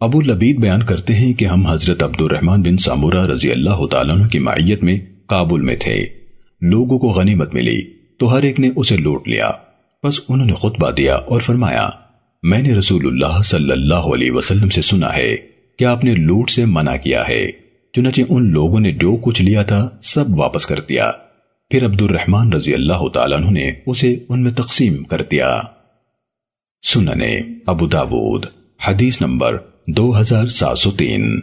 ابو لبید بیان کرتے ہیں کہ ہم حضرت عبد الرحمن بن سامورہ رضی اللہ تعالیٰ کی معیت میں قابل میں تھے۔ لوگوں کو غنیمت ملی، تو ہر ایک نے اسے لوٹ لیا۔ بس انہوں نے خطبہ دیا اور فرمایا، میں نے رسول اللہ صلی اللہ علیہ وسلم سے سنا ہے کہ آپ نے لوٹ سے منع کیا ہے۔ چنانچہ ان لوگوں نے جو کچھ لیا تھا، سب واپس کر دیا۔ پھر عبد الرحمن رضی اللہ تعالیٰ عنہ نے اسے ان میں تقسیم کر دیا۔ سننے، ابو داود، حدیث نمبر دو ہزار سات سو تین۔